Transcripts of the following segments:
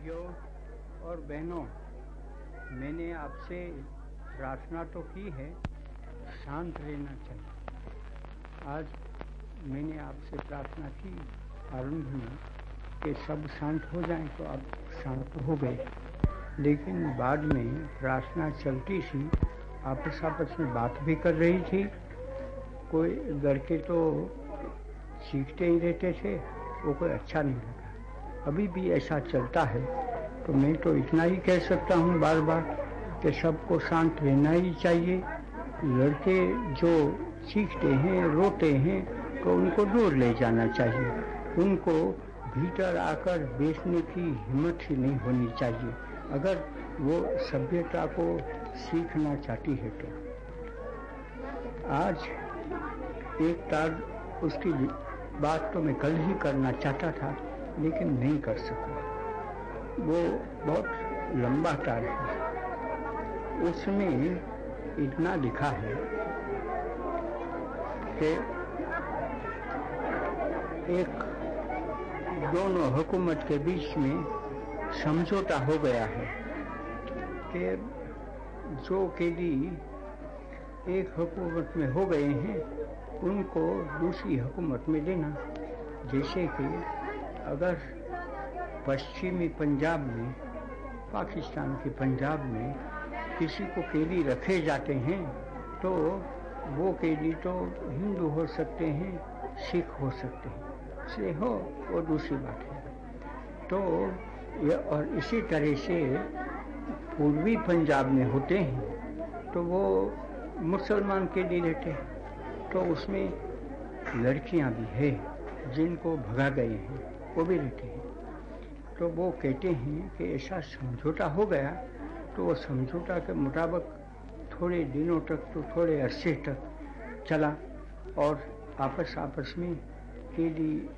भाइयों और बहनों, मैंने आपसे प्रार्थना तो की है, शांत रहना चाहिए। आज मैंने आपसे प्रार्थना की आरंभ में कि सब शांत हो जाएँ तो आप शांत हो गए। लेकिन बाद में प्रार्थना चलती थी, आपस आपस में बात भी कर रही थी। कोई लड़के तो सीखते ही रहते थे, वो कोई अच्छा नहीं लगा अभी भी ऐसा चलता है तो मैं तो इतना ही कह सकता हूँ बार बार कि सबको शांत रहना ही चाहिए। लड़के जो सीखते हैं, रोते हैं तो उनको दूर ले जाना चाहिए। उनको भीतर आकर बेचने की हिम्मत ही नहीं होनी चाहिए। अगर वो सभ्यता को सीखना चाहती है तो। आज एक तार, उसकी बात तो मैं कल ही करना चाहता था। लेकिन नहीं कर सका। वो बहुत लंबा तार है। उसमें इतना लिखा है कि एक दोनों हुकूमत के बीच में समझौता हो गया है कि जो केदी एक हुकूमत में हो गए हैं, उनको दूसरी हुकूमत में देना जैसे कि अगर पश्चिमी पंजाब में, पाकिस्तान के पंजाब में किसी को कैदी रखे जाते हैं तो वो कैदी तो हिंदू हो सकते हैं, सिख हो सकते हैं से हो वो दूसरी बात है। तो ये और इसी तरह से पूर्वी पंजाब में होते हैं तो वो मुसलमान कैदी रहते हैं तो उसमें लड़कियाँ भी है, जिनको भगा गए हैं। वो भी रहते हैं। तो वो कहते हैं कि ऐसा समझौता हो गया तो वो समझौता के मुताबिक थोड़े दिनों तक तो थोड़े अरसे तक चला और आपस आपस में कैदी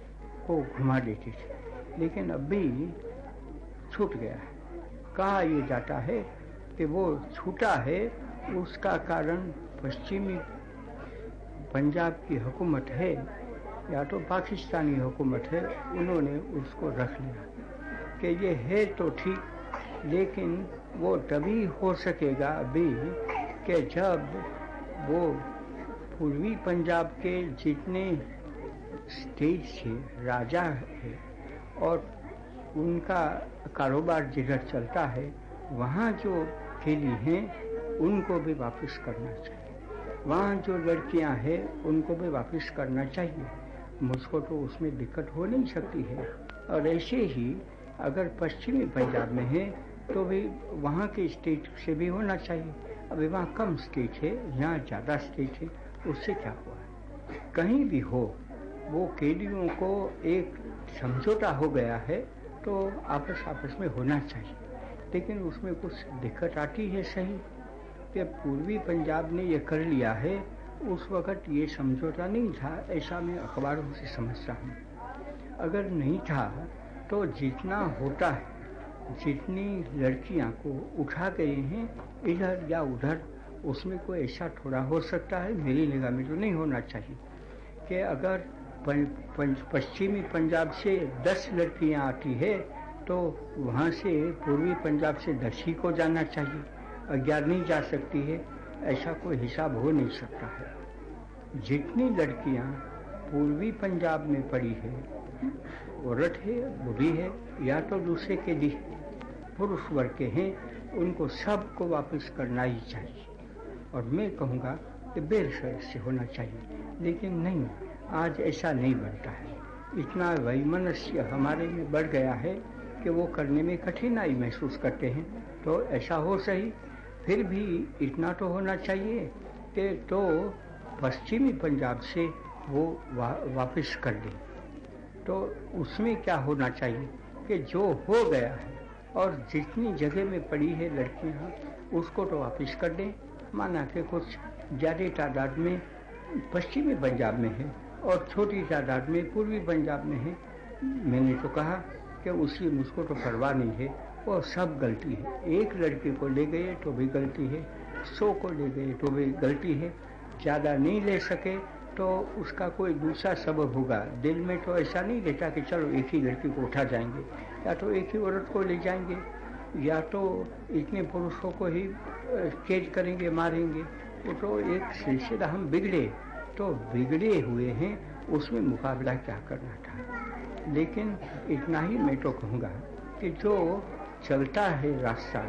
को घुमा देते थे। लेकिन अभी छूट गया है। कहा ये जाता है कि वो छूटा है, उसका कारण पश्चिमी पंजाब की हुकूमत है या तो पाकिस्तानी हुकूमत है, उन्होंने उसको रख लिया कि ये है तो ठीक, लेकिन वो तभी हो सकेगा अभी कि जब वो पूर्वी पंजाब के जितने स्टेट थे राजा है और उनका कारोबार जिधर चलता है, वहाँ जो खेली हैं, उनको भी वापस करना चाहिए। वहाँ जो लड़कियाँ हैं, उनको भी वापस करना चाहिए। मुझको तो उसमें दिक्कत हो नहीं सकती है। और ऐसे ही अगर पश्चिमी पंजाब में है तो भी वहाँ के स्टेट से भी होना चाहिए। अभी वहाँ कम स्टेट है, यहाँ ज़्यादा स्टेट है, उससे क्या हुआ? कहीं भी हो, वो कैदियों को एक समझौता हो गया है तो आपस आपस में होना चाहिए। लेकिन उसमें कुछ दिक्कत आती है सही। कि पूर्वी पंजाब ने ये कर लिया है उस वक़्त ये समझौता नहीं था, ऐसा मैं अखबारों से समझता हूँ। अगर नहीं था तो जितना होता है, जितनी लड़कियाँ को उठा गए हैं इधर या उधर, उसमें कोई ऐसा थोड़ा हो सकता है, मेरी निगाह में तो नहीं होना चाहिए। कि अगर पश्चिमी पंजाब से दस लड़कियाँ आती है तो वहाँ से पूर्वी पंजाब से दस ही को जाना चाहिए। ग्यारह नहीं जा सकती है। ऐसा कोई हिसाब हो नहीं सकता है। जितनी लड़कियाँ पूर्वी पंजाब में पड़ी है, औरत है, बुढ़ी है, या तो दूसरे के लिए पुरुष वर्ग के हैं, उनको सबको वापस करना ही चाहिए। और मैं कहूँगा कि बेरसर से होना चाहिए। लेकिन नहीं, आज ऐसा नहीं बनता है। इतना वैमनस्य हमारे में बढ़ गया है कि वो करने में कठिनाई महसूस करते हैं। तो ऐसा हो सही फिर भी इतना तो होना चाहिए कि तो पश्चिमी पंजाब से वो वा, वापस कर दें तो उसमें क्या होना चाहिए कि जो हो गया है और जितनी जगह में पड़ी है लड़कियाँ उसको तो वापस कर दें माना कि कुछ ज़्यादा तादाद में पश्चिमी पंजाब में है और छोटी तादाद में पूर्वी पंजाब में है। मैंने तो कहा कि उसकी मुझको तो परवाह नहीं है। वो सब गलती है। एक लड़के को ले गए तो भी गलती है, सौ को ले गए तो भी गलती है। ज़्यादा नहीं ले सके तो उसका कोई दूसरा सबब होगा। दिल में तो ऐसा नहीं रहता कि चलो एक ही लड़की को उठा जाएँगे, या तो एक ही औरत को ले जाएँगे, या तो इतने पुरुषों को ही कैद करेंगे, मारेंगे। वो तो एक सिलसिला हम बिगड़े तो बिगड़े हुए हैं, उसमें मुकाबला क्या करना था? लेकिन इतना ही मैं तो कहूँगा कि जो चलता है रास्ता,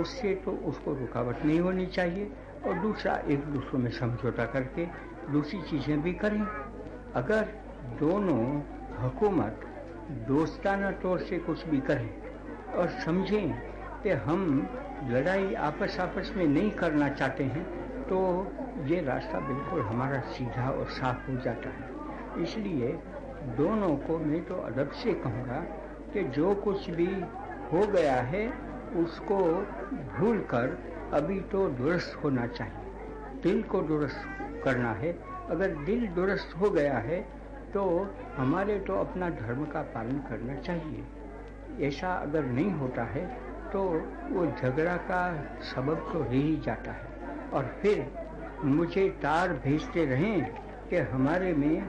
उससे तो उसको रुकावट नहीं होनी चाहिए और दूसरा, एक दूसरों में समझौता करके दूसरी चीज़ें भी करें। अगर दोनों हुकूमत दोस्ताना तौर से कुछ भी करें और समझें कि हम लड़ाई आपस आपस में नहीं करना चाहते हैं तो ये रास्ता बिल्कुल हमारा सीधा और साफ़ हो जाता है। इसलिए दोनों को मैं तो अदब से कहूँगा कि जो कुछ भी हो गया है, उसको भूल कर अभी तो दुरुस्त होना चाहिए। दिल को दुरुस्त करना है। अगर दिल दुरुस्त हो गया है तो हमारे तो अपना धर्म का पालन करना चाहिए। ऐसा अगर नहीं होता है तो वो झगड़ा का सबब तो रह ही जाता है। और फिर मुझे तार भेजते रहें कि हमारे में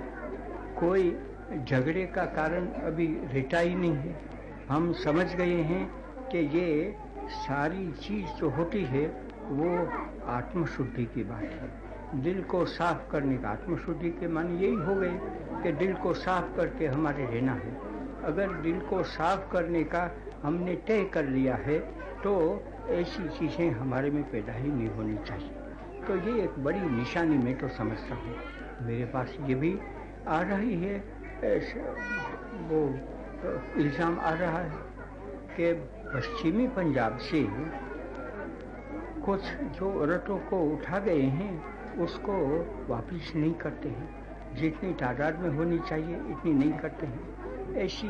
कोई झगड़े का कारण अभी रहता ही नहीं है। हम समझ गए हैं कि ये सारी चीज़ जो होती है, वो आत्मशुद्धि की बात है। दिल को साफ़ करने का आत्मशुद्धि के मान यही हो गए कि दिल को साफ़ करके हमारे रहना है। अगर दिल को साफ़ करने का हमने तय कर लिया है तो ऐसी चीज़ें हमारे में पैदा ही नहीं होनी चाहिए। तो ये एक बड़ी निशानी मैं तो समझता हूँ। मेरे पास ये भी आ रही है, ऐसे वो इल्ज़ाम आ रहा है कि पश्चिमी पंजाब से कुछ जो औरतों को उठा गए हैं, उसको वापस नहीं करते हैं। जितनी तादाद में होनी चाहिए, इतनी नहीं करते हैं। ऐसी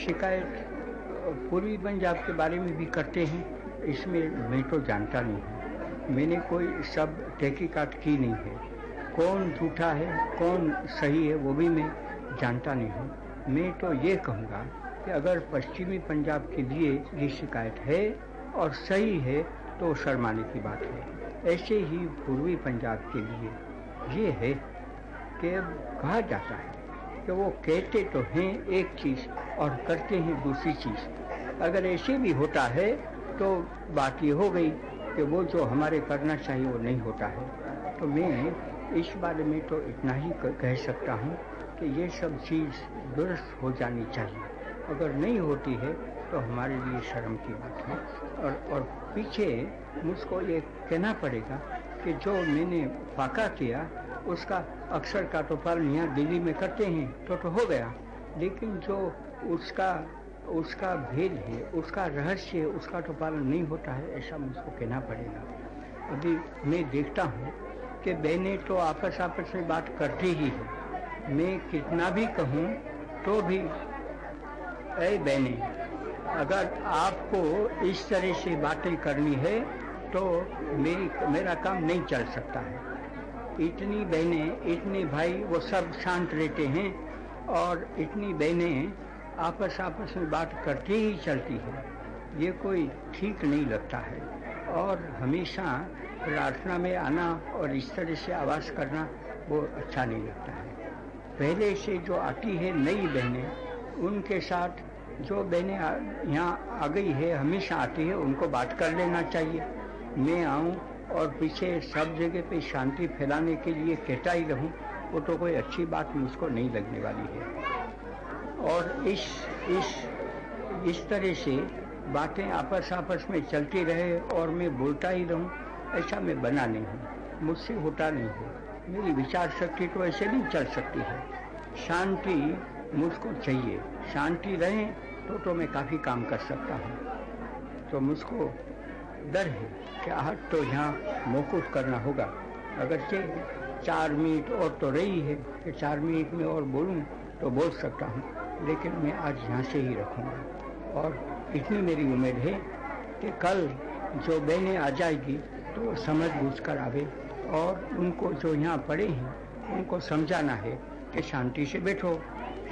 शिकायत पूर्वी पंजाब के बारे में भी करते हैं। इसमें मैं तो जानता नहीं हूँ। मैंने कोई सब तहकीकात की नहीं है। कौन झूठा है, कौन सही है, वो भी मैं जानता नहीं हूँ। मैं तो ये कहूँगा कि अगर पश्चिमी पंजाब के लिए ये शिकायत है और सही है तो शर्माने की बात है। ऐसे ही पूर्वी पंजाब के लिए ये है कि कहा जाता है कि वो कहते तो हैं एक चीज़ और करते हैं दूसरी चीज़। अगर ऐसे भी होता है तो बात ये हो गई कि वो जो हमारे करना चाहिए वो नहीं होता है। तो मैं इस बारे में तो इतना ही कह सकता हूँ कि ये सब चीज़ दुरुस्त हो जानी चाहिए। अगर नहीं होती है तो हमारे लिए शर्म की बात है। और और पीछे मुझको ये कहना पड़ेगा कि जो मैंने फाका किया, उसका अक्सर का तो पालन यहाँ दिल्ली में करते हैं तो तो हो गया। लेकिन जो उसका उसका भेद है, उसका रहस्य है, उसका तो पालन नहीं होता है, ऐसा मुझको कहना पड़ेगा। अभी मैं देखता हूँ कि बहनें तो आपस आपस में बात करती ही है। मैं कितना भी कहूँ तो भी। अरे बहने, अगर आपको इस तरह से बातें करनी है तो मेरी, मेरा काम नहीं चल सकता है। इतनी बहनें, इतने भाई, वो सब शांत रहते हैं, और इतनी बहनें आपस आपस में बात करती ही चलती है। ये कोई ठीक नहीं लगता है। और हमेशा प्रार्थना में आना और इस तरह से आवाज़ करना वो अच्छा नहीं लगता है। पहले से जो आती है नई बहनें, उनके साथ जो बहनें यहाँ आ गई है, हमेशा आती है, उनको बात कर लेना चाहिए। मैं आऊँ और पीछे सब जगह पे शांति फैलाने के लिए कहता ही रहूँ, वो तो कोई अच्छी बात मुझको नहीं लगने वाली है। और इस इस इस तरह से बातें आपस आपस में चलती रहे और मैं बोलता ही रहूँ, ऐसा मैं बना नहीं हूँ, मुझसे होता नहीं है। मेरी विचार शक्ति तो ऐसे नहीं चल सकती है। शांति मुझको चाहिए। शांति रहे तो तो मैं काफ़ी काम कर सकता हूँ। तो मुझको डर है कि आहट तो यहाँ मौकूफ करना होगा। अगर से चार मिनट और तो रही है कि चार मिनट में और बोलूँ तो बोल सकता हूँ। लेकिन मैं आज यहाँ से ही रखूँगा। और इतनी मेरी उम्मीद है कि कल जो बहनें आ जाएगी तो समझ बूझ कर आवे। और उनको जो यहाँ पड़े हैं, उनको समझाना है कि शांति से बैठो।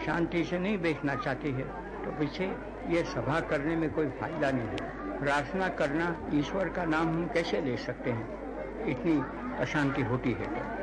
शांति से नहीं बैठना चाहती है तो पीछे ये सभा करने में कोई फ़ायदा नहीं है। प्रार्थना करना ईश्वर का नाम हम कैसे ले सकते हैं? इतनी अशांति होती है तो